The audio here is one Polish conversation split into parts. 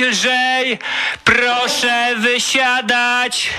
lżej Proszę wysiadać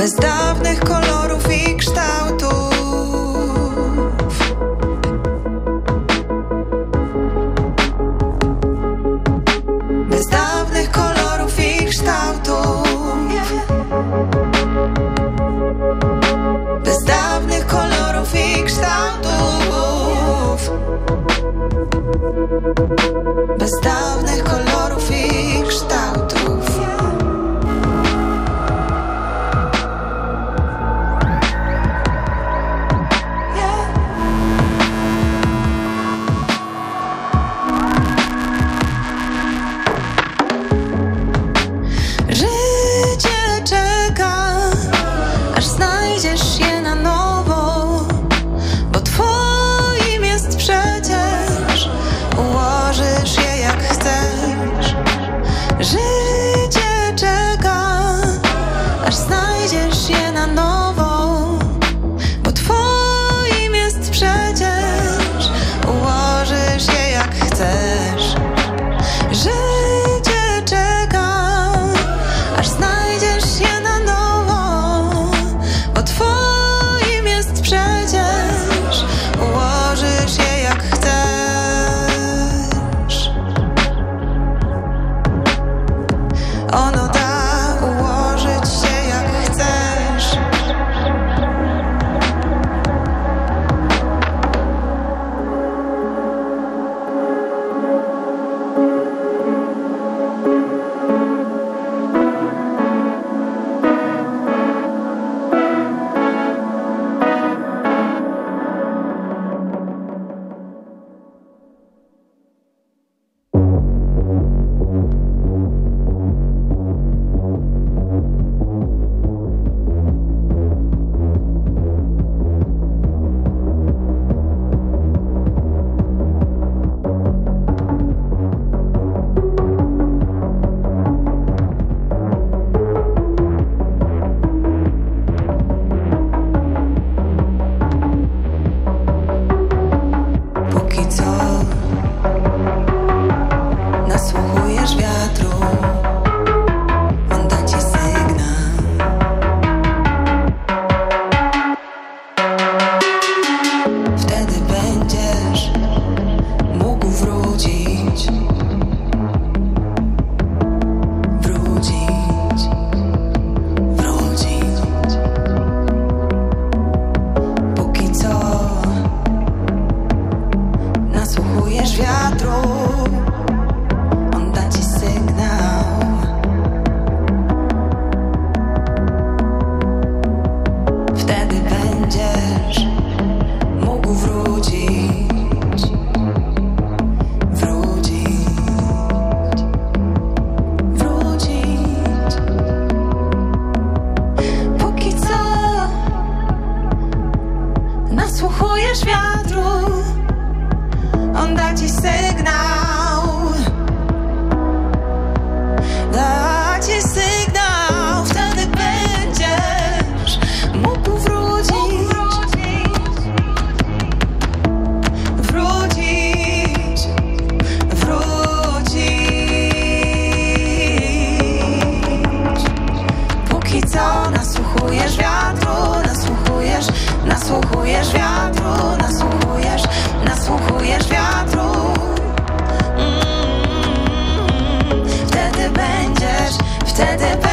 bez dawnych kolorów i kształtów. co? Nasłuchujesz wiatru, nasłuchujesz, nasłuchujesz wiatru, nasłuchujesz, nasłuchujesz wiatru. Mm. Wtedy będziesz, wtedy będziesz.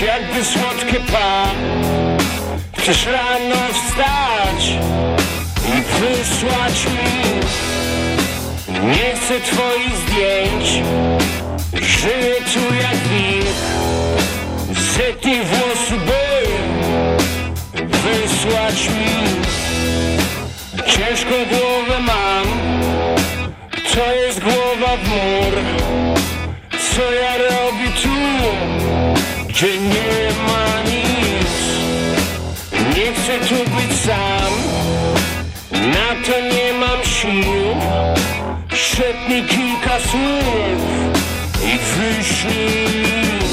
Jakby słodkie pa. Chcesz rano wstać I wysłać mi. Nie chcę twoich zdjęć Żyję tu jak wilk Zetnij włosu by Wysłać mi. Ciężką głowę mam To jest głowa w mur. Co ja robię tu? gdzie nie ma nic Nie chcę tu być sam. Na to nie mam sił. Szepnij kilka słów I wyślij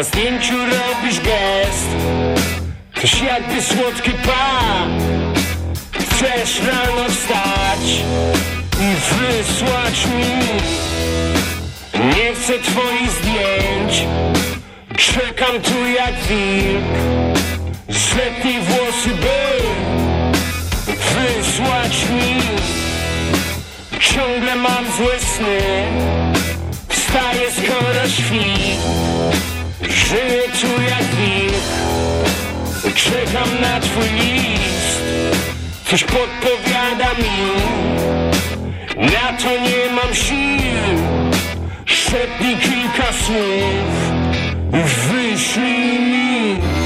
Na zdjęciu robisz gest. Też jakby słodki pan. Chcesz rano wstać I wysłać mi. Nie chcę twoich zdjęć. Czekam tu jak wilk. Zetnij włosy, by Wysłać mi. Ciągle mam złe sny. Wstaję skoro świt Żyję tu jak wilk. Czekam na twój list. Coś podpowiada mi. Na to nie mam sił. Szepnij kilka słów. Wyślij mi.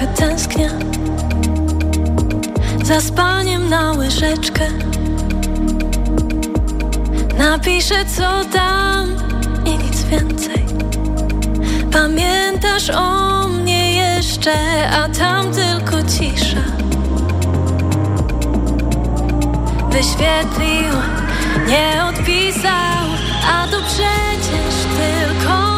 Trochę tęsknię za spaniem na łyżeczkę. Napiszę co tam i nic więcej. Pamiętasz o mnie jeszcze, a tam tylko cisza. Wyświetlił, nie odpisał, a to przecież tylko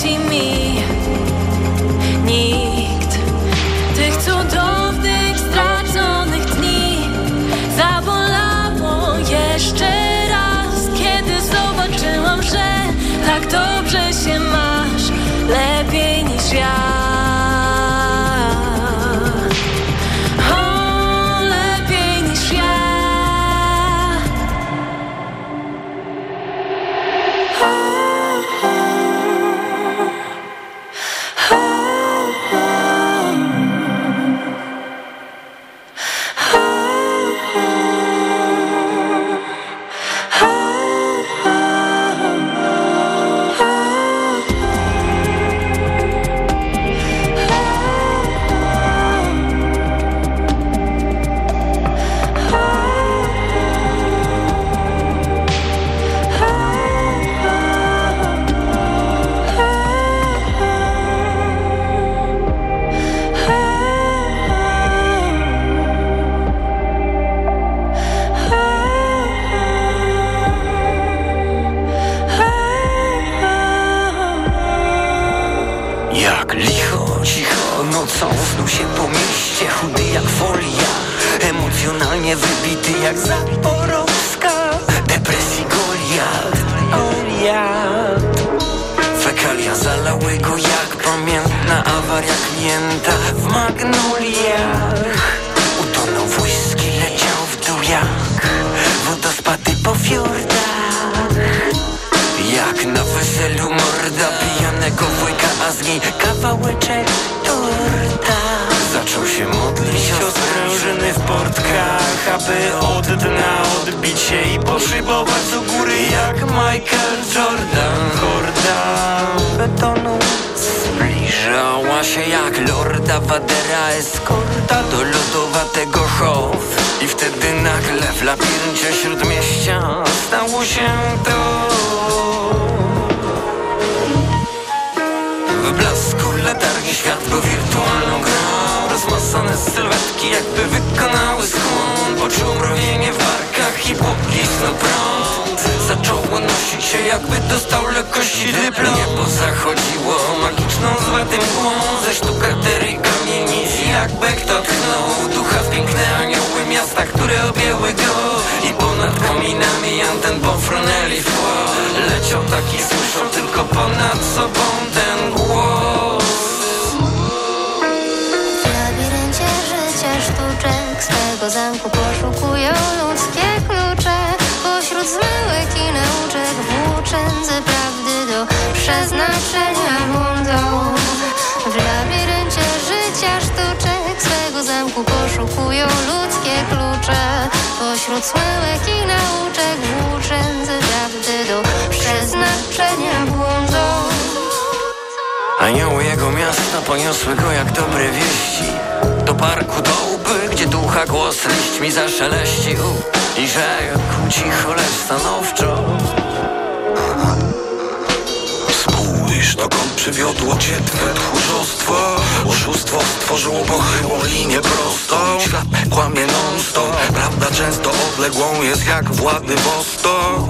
zwróci mi kominami anten pofrunęli w tło. Leciał taki słyszał tylko ponad sobą ten głos. W labiryncie życia sztuczek swego zamku poszukują ludzkie klucze. Pośród zmyłek i nauczek włóczędzy prawdy do przeznaczenia błądą W labiryncie życia sztuczek swego zamku poszukują ludzkie klucze Pośród zmyłek i nauczek włóczędzy prawdy do przeznaczenia błądą Anioły jego miasta poniosły go jak dobre wieści. Do parku do łby, gdzie ducha głos liśćmi zaszeleścił I rzekł cicho, lecz stanowczo. Spójrz dokąd przywiodło cię twe tchórzostwo. Oszustwo stworzyło pochyłą linię prostą. Świat kłamie non-stop. Prawda często odległą jest jak Władywostok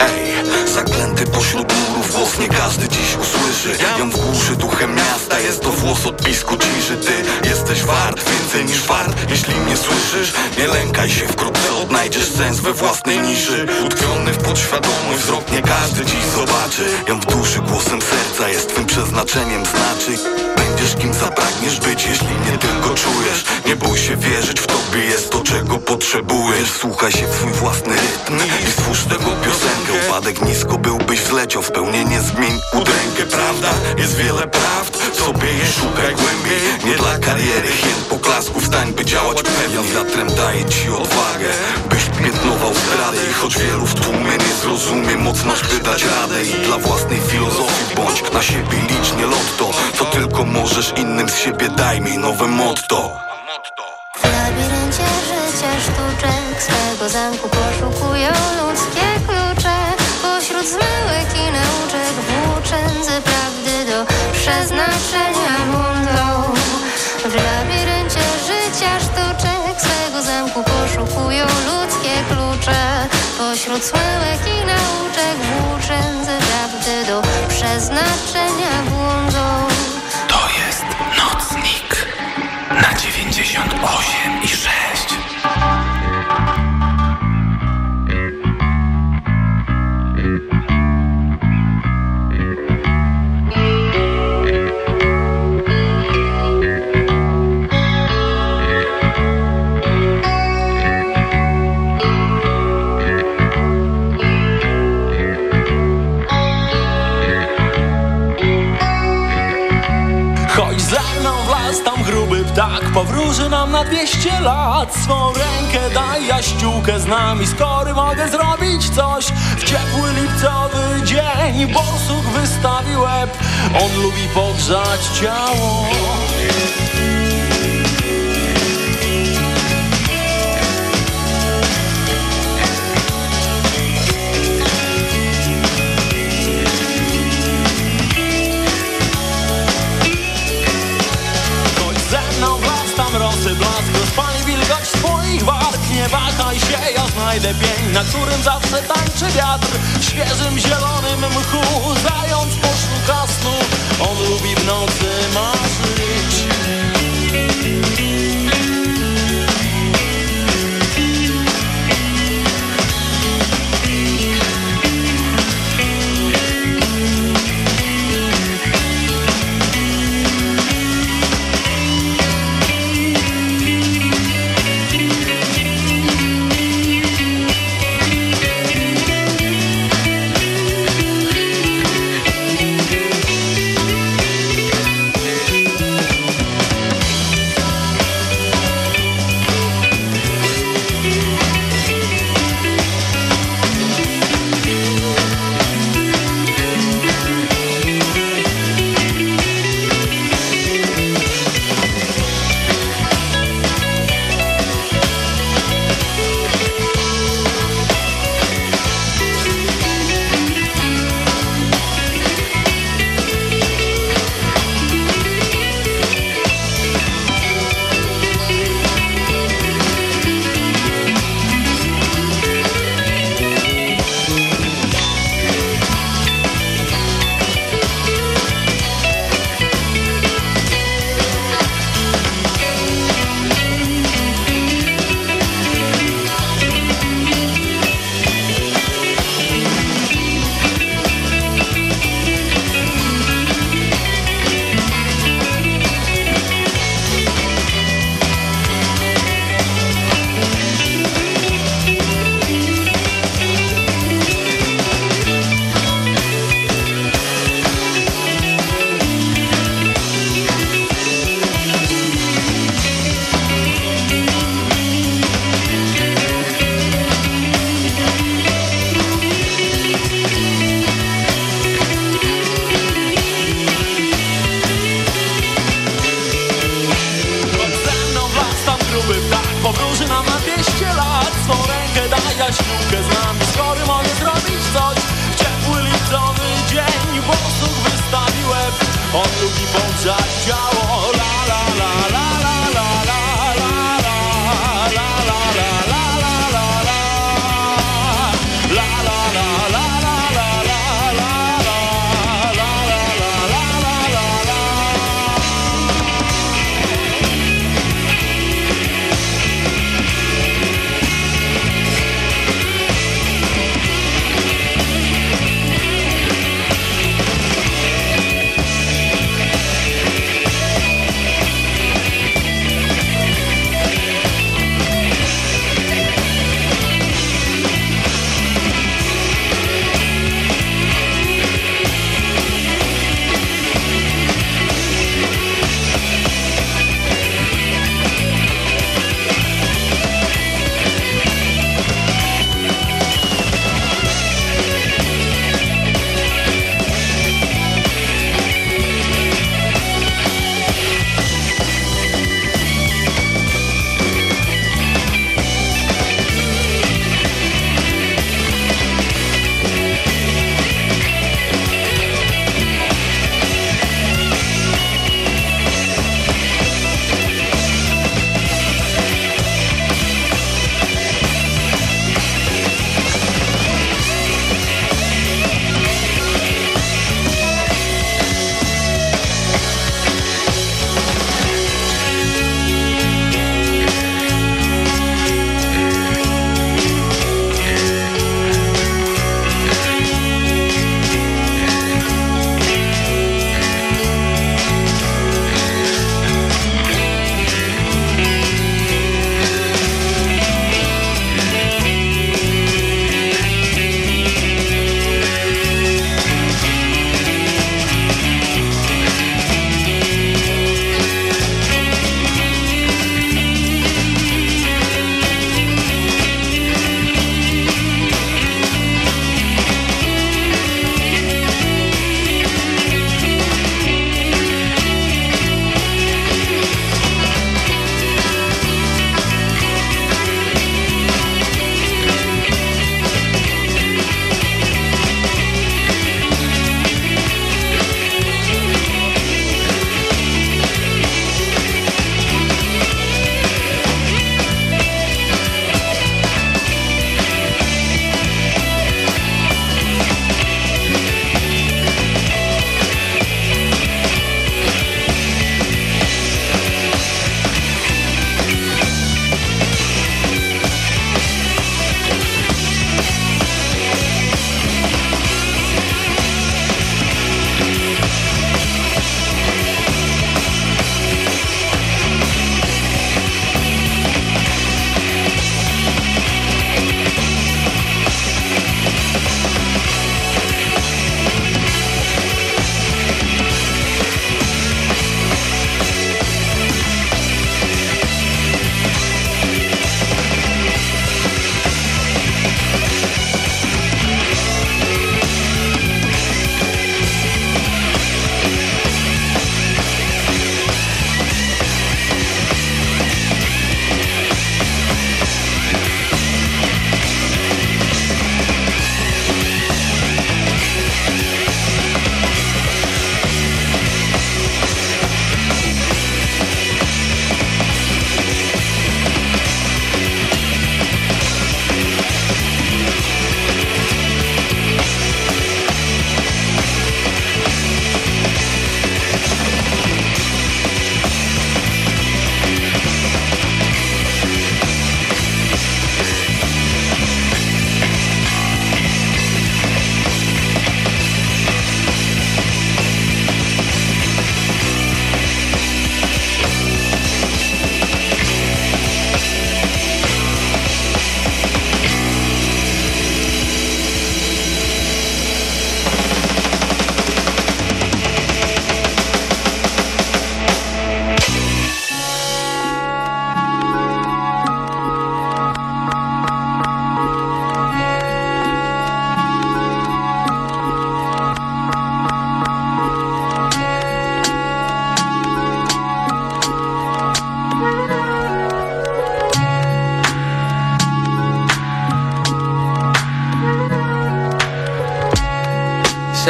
Ej, zaklęty pośród murów głos nie każdy dziś usłyszy. Ją w głuszy duchem miasta jest to włos odpisku ciszy Ty jesteś wart więcej niż wart. Jeśli mnie słyszysz, nie lękaj się. Wkrótce odnajdziesz sens we własnej niszy. Utkwiony w podświadomy wzrok nie każdy dziś zobaczy. Ją w duszy głosem serca jest twym przeznaczeniem znaczy Będziesz kim zapragniesz być, jeśli nie tylko czujesz. Nie bój się wierzyć, w tobie jest to, czego potrzebujesz. Słuchaj się w swój własny rytm i stwórz tego piosenkę. Upadek nisko byłbyś wleciał, w spełnienie zmień udrękę Prawda? Jest wiele prawd, w sobie szukaj głębiej. Nie dla kariery, chęt poklasków stań, by działać pewnie. Wiatrem daje ci odwagę, byś piętnował zdradę. I choć wielu w tłumie nie zrozumie, moc masz by dać radę. I dla własnej filozofii bądź na siebie licznie lotto. To tylko możesz innym z siebie daj mi nowe motto. W labiryncie życia sztuczek swego zamku poszukują Zmyłek i nauczek włóczędzy prawdy do przeznaczenia Powróży nam na 200 lat. Swą rękę daj, ja ściółkę z nami. Skory mogę zrobić coś. W ciepły lipcowy dzień Borsuk wystawi łeb. On lubi podgrzać ciało Rozpali wilgoć swoich warg Nie wahaj się, ja znajdę pień Na którym zawsze tańczy wiatr. Świeżym, zielonym mchu Zając poszuka snu On lubi w nocy marzyć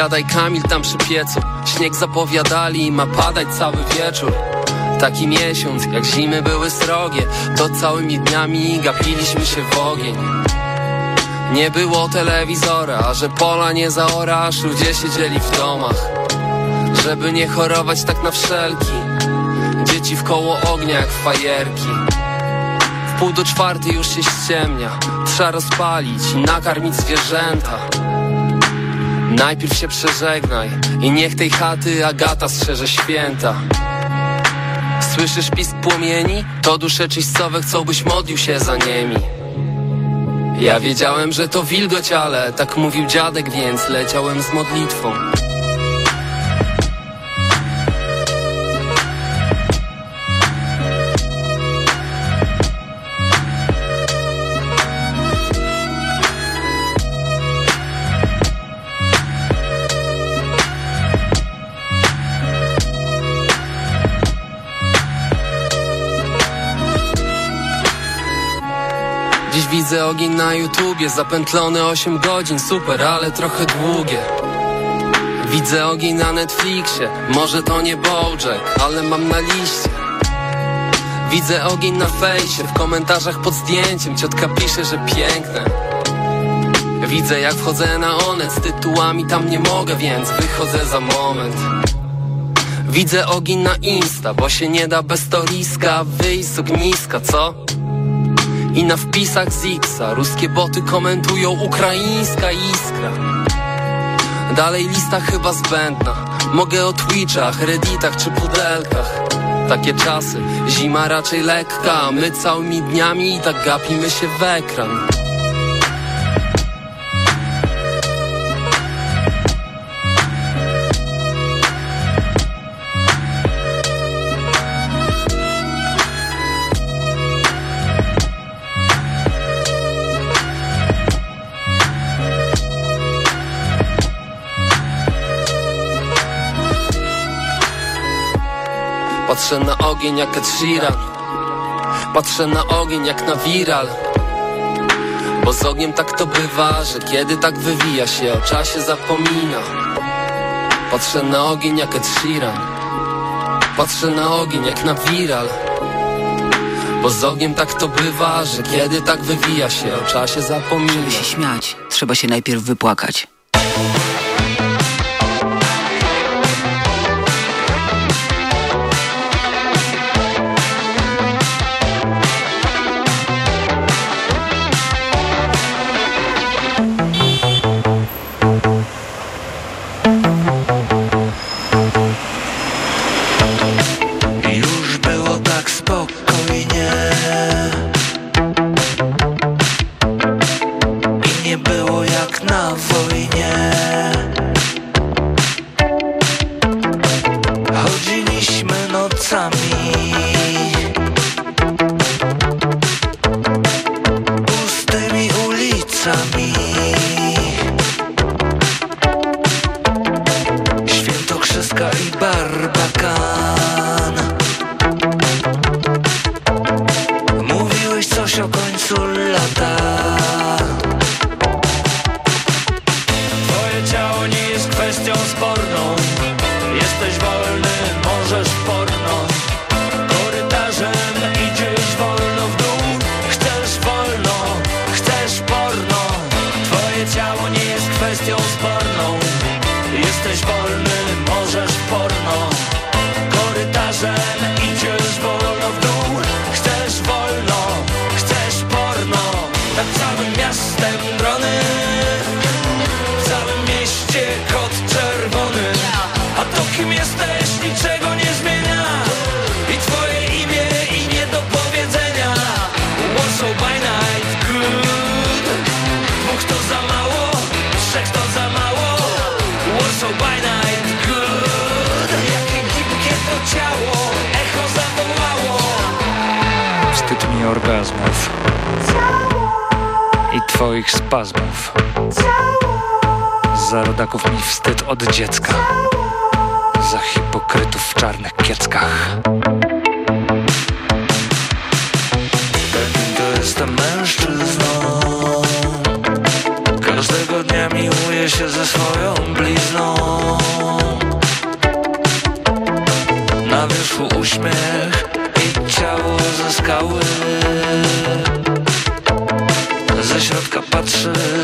Siadaj Kamil tam przy piecu. Śnieg zapowiadali i ma padać cały wieczór. Taki miesiąc, jak zimy były srogie To całymi dniami gapiliśmy się w ogień. Nie było telewizora, a że pola nie zaorasz Ludzie siedzieli w domach. Żeby nie chorować tak na wszelki Dzieci w koło ognia jak fajerki. W pół do czwartej już się ściemnia Trzeba rozpalić i nakarmić zwierzęta Najpierw się przeżegnaj i niech tej chaty Agata strzeże święta. Słyszysz pisk płomieni? To dusze czyścowe chcą byś modlił się za niemi. Ja wiedziałem, że to wilgoć, ale tak mówił dziadek, więc leciałem z modlitwą ogień na YouTubie, zapętlone 8 godzin, super, ale trochę długie. Widzę ogień na Netflixie, może to nie Bojack, ale mam na liście. Widzę ogień na fejsie, w komentarzach pod zdjęciem ciotka pisze, że piękne. Widzę jak wchodzę na onet, z tytułami tam nie mogę, więc wychodzę za moment. Widzę ogień na Insta, bo się nie da bez toriska wyjść z ogniska, co? I na wpisach z Xa ruskie boty komentują ukraińska iskra. Dalej lista chyba zbędna. Mogę o Twitchach, Redditach czy pudelkach. Takie czasy, zima raczej lekka. My całymi dniami i tak gapimy się w ekran Patrzę na ogień jak Ed Sheeran. Patrzę na ogień jak na viral. Bo z ogniem tak to bywa, że kiedy tak wywija się o czasie zapomina. Patrzę na ogień jak Ed Sheeran. Patrzę na ogień jak na viral. Bo z ogniem tak to bywa, że kiedy tak wywija się o czasie zapomina. Żeby się śmiać, trzeba się najpierw wypłakać. sign twoich spazmów. Za rodaków mi wstyd od dziecka. Za hipokrytów w czarnych kieckach. Jakim to jestem mężczyzną Każdego dnia nie miłuje się ze swoją blizną Na wierzchu uśmiech i ciało ze skały outside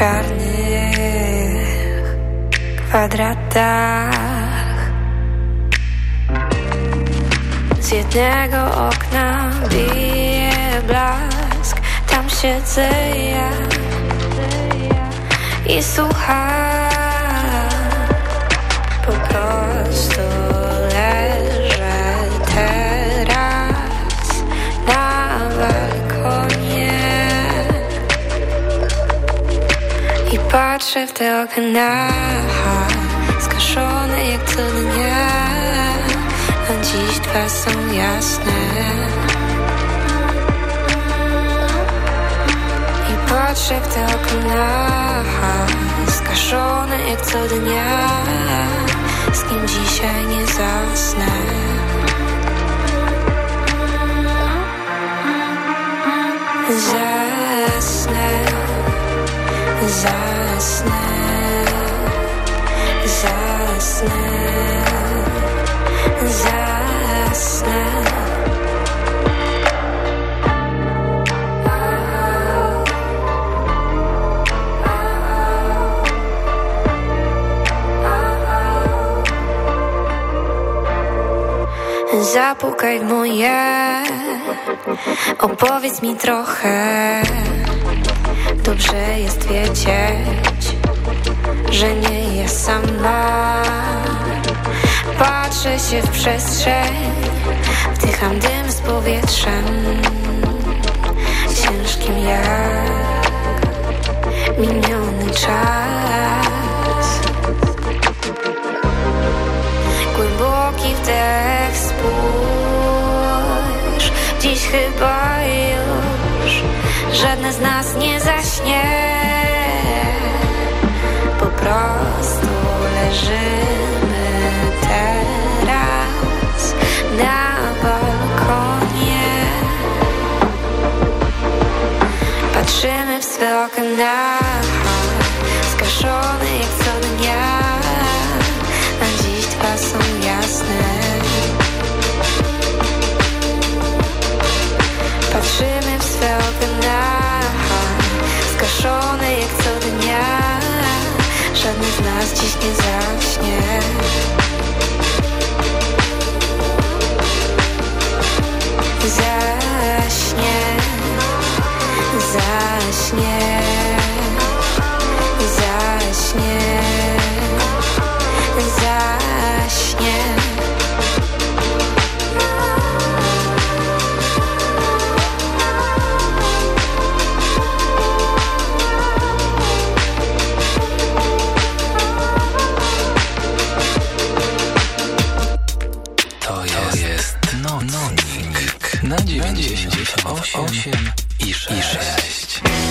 Czarnych kwadratach. Z jednego okna bije blask, tam siedzę ja i słucham. Patrzę w te okna, skaszone jak co dnia, a dziś dwa są jasne. I patrzę w te okna, skaszone jak co dnia, z kim dzisiaj nie zasnę. Zasnę, Zapukaj w moje, opowiedz mi trochę. Dobrze jest wiedzieć, że nie jest sama. Patrzę się w przestrzeń, wdycham dym z powietrzem, ciężkim jak miniony czas. Głęboki wdech, spójrz Dziś chyba Żadne z nas nie zaśnie. Po prostu leżymy teraz Na balkonie. Patrzymy w swe okna Skaszone jak co dnia. A dziś dwa są jasne. Patrzymy w swe okna, nas dziś nie zaśnie. Zaśnie, zaśnie, zaśnie zaśnie. 98 i 6.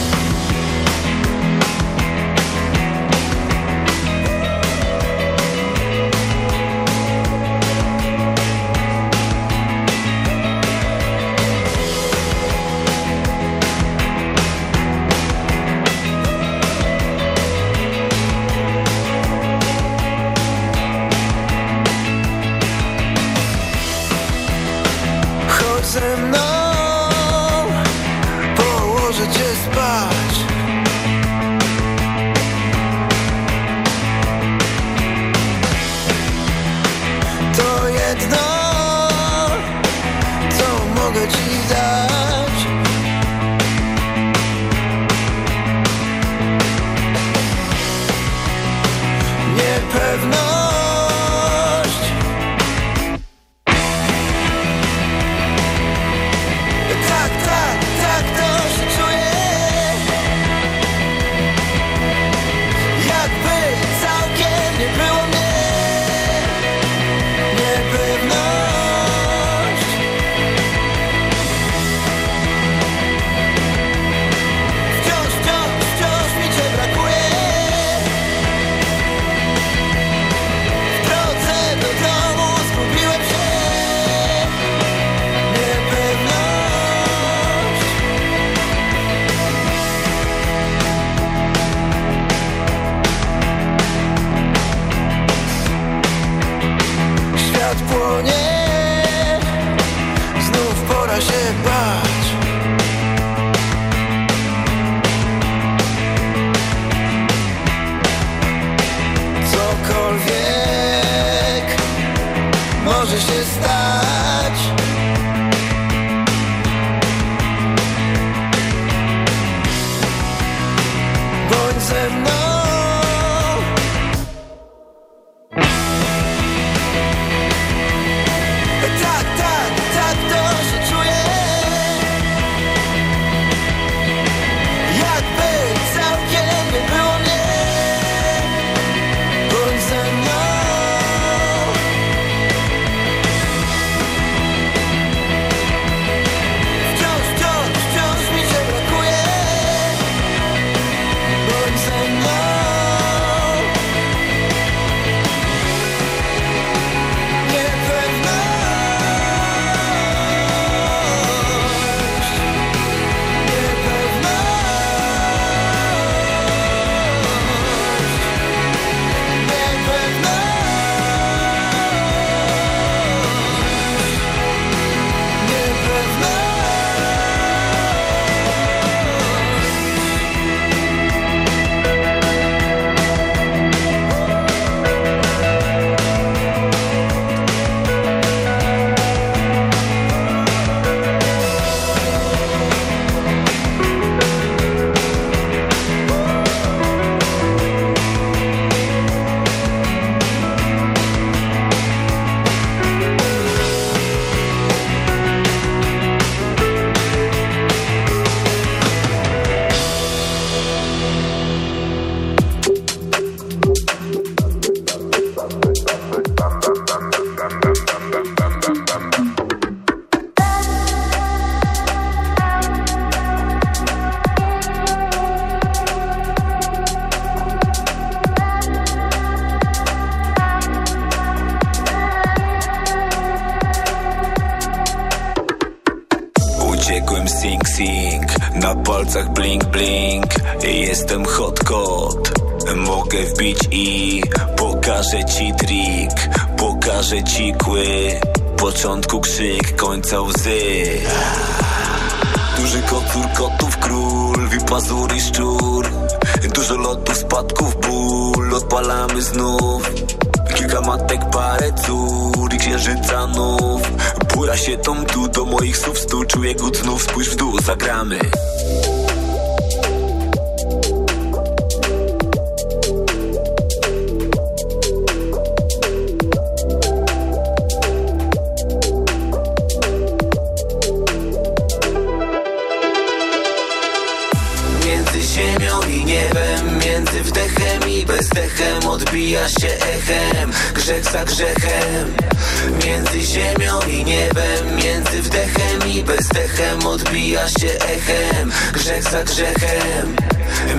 może się stać blink blink. Jestem hot kot, mogę wbić i Pokażę ci trik, pokażę ci kły. Początku krzyk, końca łzy. Duży kocur, kotów król, wipazury i szczur. Dużo lotów, spadków, ból, odpalamy znów. Kilka matek, parę cór i księżyca nów. Bura się tą tu do moich słów stu. Czuję głód znów, spójrz w dół, zagramy za grzechem.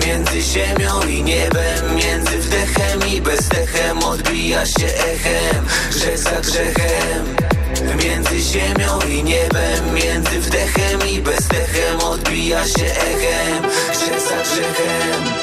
Między ziemią i niebem, między wdechem i bezdechem Odbija się echem, grzech za grzechem. Między ziemią i niebem, między wdechem i bezdechem Odbija się echem, grzech za grzechem